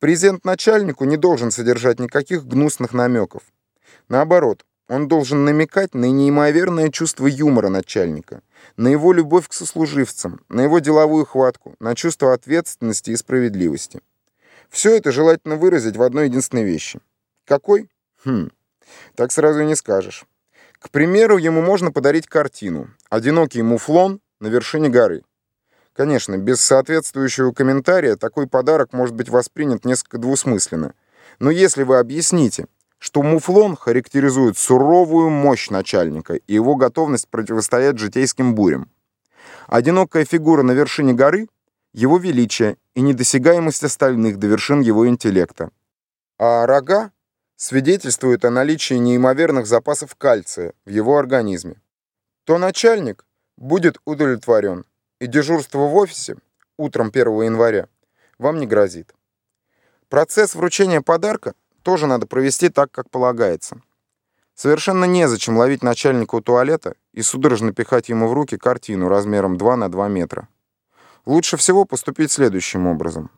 Презент начальнику не должен содержать никаких гнусных намеков. Наоборот, он должен намекать на неимоверное чувство юмора начальника, на его любовь к сослуживцам, на его деловую хватку, на чувство ответственности и справедливости. Все это желательно выразить в одной единственной вещи. Какой? Хм, так сразу и не скажешь. К примеру, ему можно подарить картину «Одинокий муфлон на вершине горы». Конечно, без соответствующего комментария такой подарок может быть воспринят несколько двусмысленно. Но если вы объясните, что муфлон характеризует суровую мощь начальника и его готовность противостоять житейским бурям, одинокая фигура на вершине горы — его величие и недосягаемость остальных до вершин его интеллекта, а рога свидетельствуют о наличии неимоверных запасов кальция в его организме, то начальник будет удовлетворен, и дежурство в офисе утром 1 января вам не грозит. Процесс вручения подарка тоже надо провести так, как полагается. Совершенно незачем ловить начальника у туалета и судорожно пихать ему в руки картину размером 2 на 2 метра. Лучше всего поступить следующим образом.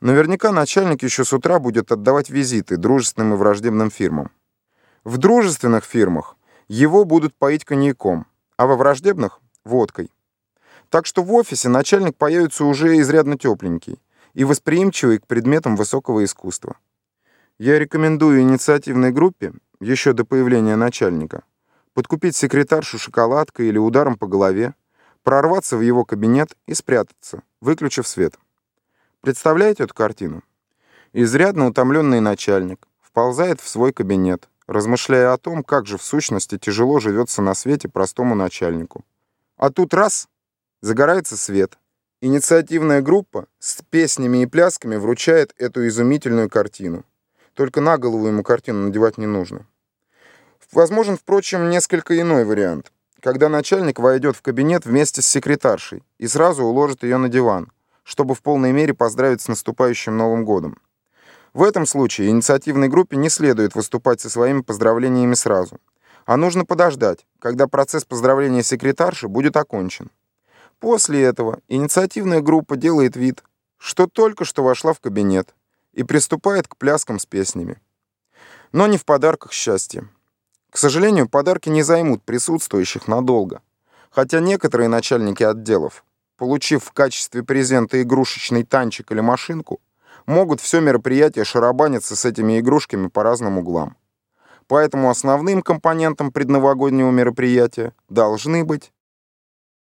Наверняка начальник еще с утра будет отдавать визиты дружественным и враждебным фирмам. В дружественных фирмах его будут поить коньяком, а во враждебных — водкой. Так что в офисе начальник появится уже изрядно тепленький и восприимчивый к предметам высокого искусства. Я рекомендую инициативной группе, еще до появления начальника, подкупить секретаршу шоколадкой или ударом по голове, прорваться в его кабинет и спрятаться, выключив свет. Представляете эту картину? Изрядно утомленный начальник вползает в свой кабинет, размышляя о том, как же в сущности тяжело живется на свете простому начальнику. А тут раз Загорается свет. Инициативная группа с песнями и плясками вручает эту изумительную картину. Только на голову ему картину надевать не нужно. Возможен, впрочем, несколько иной вариант. Когда начальник войдет в кабинет вместе с секретаршей и сразу уложит ее на диван, чтобы в полной мере поздравить с наступающим Новым годом. В этом случае инициативной группе не следует выступать со своими поздравлениями сразу, а нужно подождать, когда процесс поздравления секретарши будет окончен. После этого инициативная группа делает вид, что только что вошла в кабинет и приступает к пляскам с песнями. Но не в подарках счастья. К сожалению, подарки не займут присутствующих надолго, хотя некоторые начальники отделов, получив в качестве презента игрушечный танчик или машинку, могут все мероприятие шарабаниться с этими игрушками по разным углам. Поэтому основным компонентом предновогоднего мероприятия должны быть